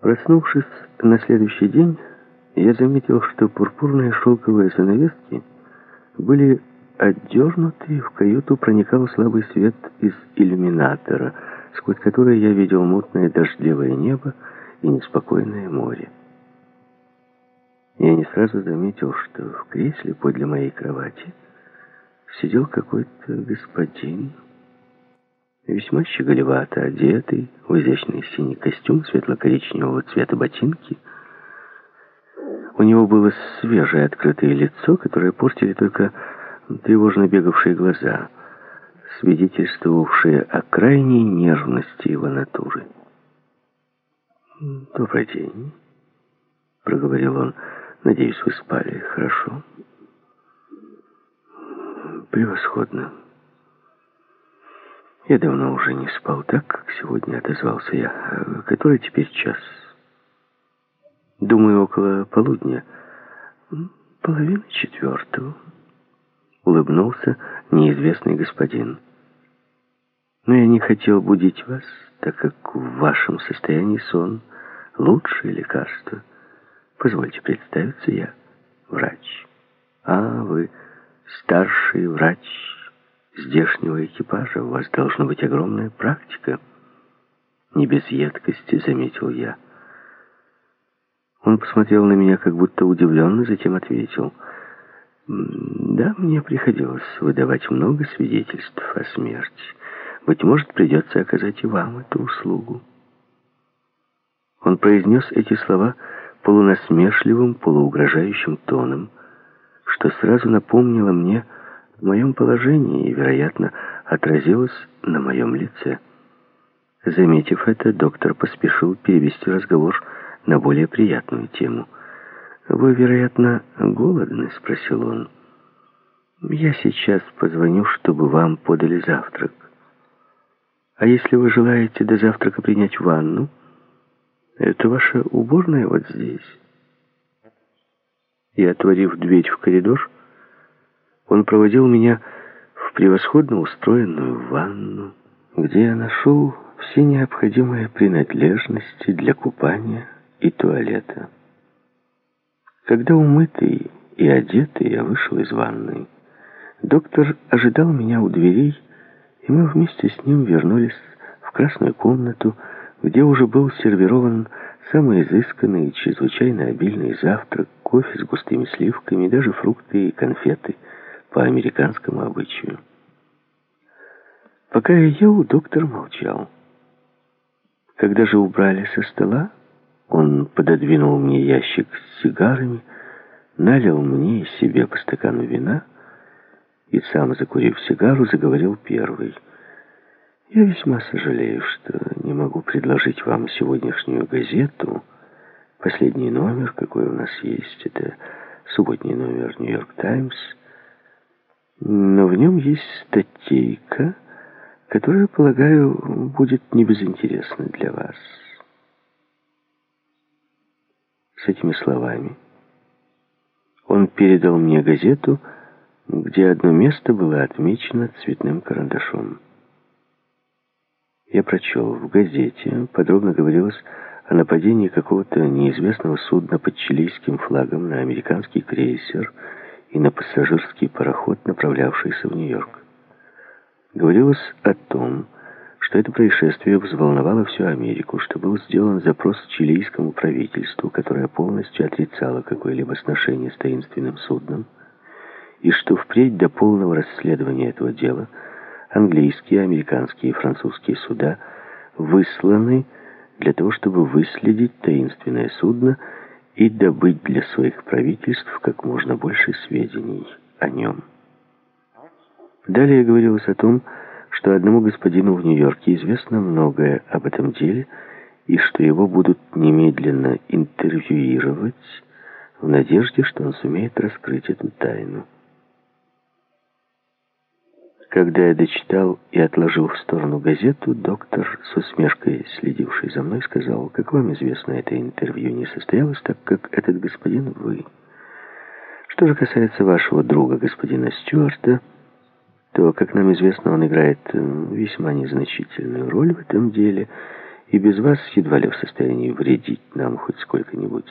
Проснувшись на следующий день, я заметил, что пурпурные шелковые занавески были отдернуты, и в каюту проникал слабый свет из иллюминатора, сквозь который я видел мутное дождливое небо и неспокойное море. Я не сразу заметил, что в кресле подле моей кровати сидел какой-то господин, весьма щеголевато одетый, в изящный синий костюм, светло-коричневого цвета ботинки. У него было свежее открытое лицо, которое портили только тревожно бегавшие глаза, свидетельствовавшие о крайней нервности его натуры. «Добрый день», — проговорил он. «Надеюсь, вы спали хорошо?» «Превосходно». Я давно уже не спал так, как сегодня отозвался я. Который теперь час? Думаю, около полудня. Половина четвертого. Улыбнулся неизвестный господин. Но я не хотел будить вас, так как в вашем состоянии сон — лучшее лекарство. Позвольте представиться, я врач. А вы старший врач здешнего экипажа. У вас должна быть огромная практика. Не без едкости, заметил я. Он посмотрел на меня как будто удивленно, затем ответил. Да, мне приходилось выдавать много свидетельств о смерти. Быть может, придется оказать и вам эту услугу. Он произнес эти слова полунасмешливым, полуугрожающим тоном, что сразу напомнило мне в моем положении и, вероятно, отразилось на моем лице. Заметив это, доктор поспешил перевести разговор на более приятную тему. «Вы, вероятно, голодны?» — спросил он. «Я сейчас позвоню, чтобы вам подали завтрак. А если вы желаете до завтрака принять ванну, это ваша уборная вот здесь». И, отворив дверь в коридор, он проводил меня в превосходно устроенную ванну, где я нашел все необходимые принадлежности для купания и туалета. Когда умытый и одетый я вышел из ванной, доктор ожидал меня у дверей, и мы вместе с ним вернулись в красную комнату, где уже был сервирован самый изысканный и чрезвычайно обильный завтрак, кофе с густыми сливками, даже фрукты и конфеты — по американскому обычаю. Пока я ел, доктор молчал. Когда же убрали со стола, он пододвинул мне ящик с сигарами, налил мне и себе по стакану вина и сам, закурив сигару, заговорил первый. «Я весьма сожалею, что не могу предложить вам сегодняшнюю газету. Последний номер, какой у нас есть, это субботний номер «Нью-Йорк Таймс». Но в нем есть статейка, которая, полагаю, будет небезынтересна для вас. С этими словами он передал мне газету, где одно место было отмечено цветным карандашом. Я прочел в газете, подробно говорилось о нападении какого-то неизвестного судна под чилийским флагом на американский крейсер «Связь» и на пассажирский пароход, направлявшийся в Нью-Йорк. Говорилось о том, что это происшествие взволновало всю Америку, что был сделан запрос чилийскому правительству, которое полностью отрицало какое-либо сношение с таинственным судном, и что впредь до полного расследования этого дела английские, американские и французские суда высланы для того, чтобы выследить таинственное судно и добыть для своих правительств как можно больше сведений о нем. Далее говорилось о том, что одному господину в Нью-Йорке известно многое об этом деле, и что его будут немедленно интервьюировать в надежде, что он сумеет раскрыть эту тайну. Когда я дочитал и отложил в сторону газету, доктор, с усмешкой следивший за мной, сказал, «Как вам известно, это интервью не состоялось, так как этот господин вы. Что же касается вашего друга, господина Стюарта, то, как нам известно, он играет э, весьма незначительную роль в этом деле, и без вас едва ли в состоянии вредить нам хоть сколько-нибудь.